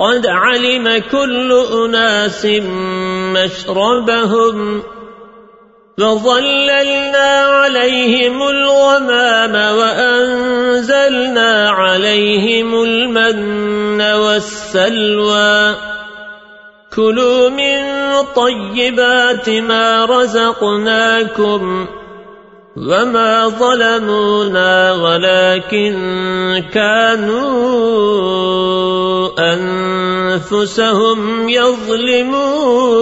قد علم كل أناس مشربهم فظللنا عليهم الغمام وأنزلنا عليهم المن والسلوى. كلوا من طيبات ما رزقناكم وما ظلمونا ولكن كانوا أنفسهم يظلمون.